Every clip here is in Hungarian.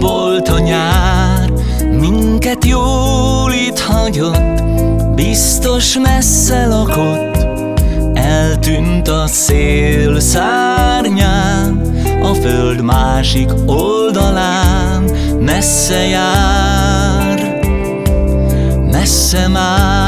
Volt a nyár, minket jól itt hagyott, biztos messze lakott. Eltűnt a szél szárnyán, a föld másik oldalán, messze jár, messze már.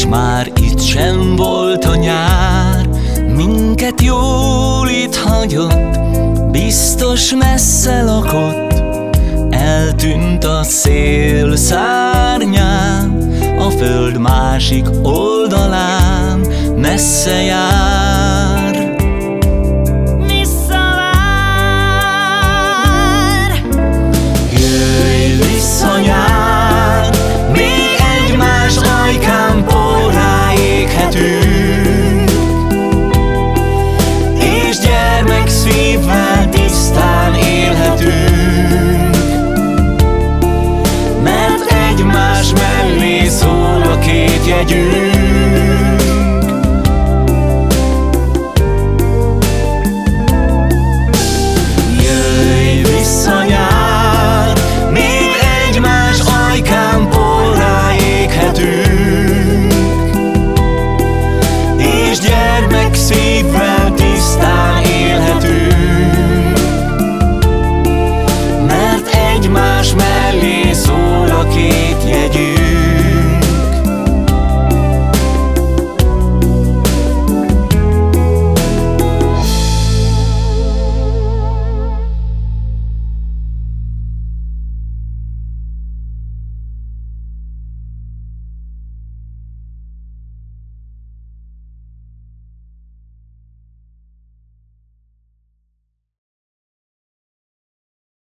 és már itt sem volt a nyár. Minket jól itt hagyott, biztos messze lakott. Eltűnt a szél szárnyán, a föld másik oldalán. Messze jár jegyünk Jöjj vissza nyár, még egymás És gyermek szívvel tisztán élhetünk. Mert egymás mellett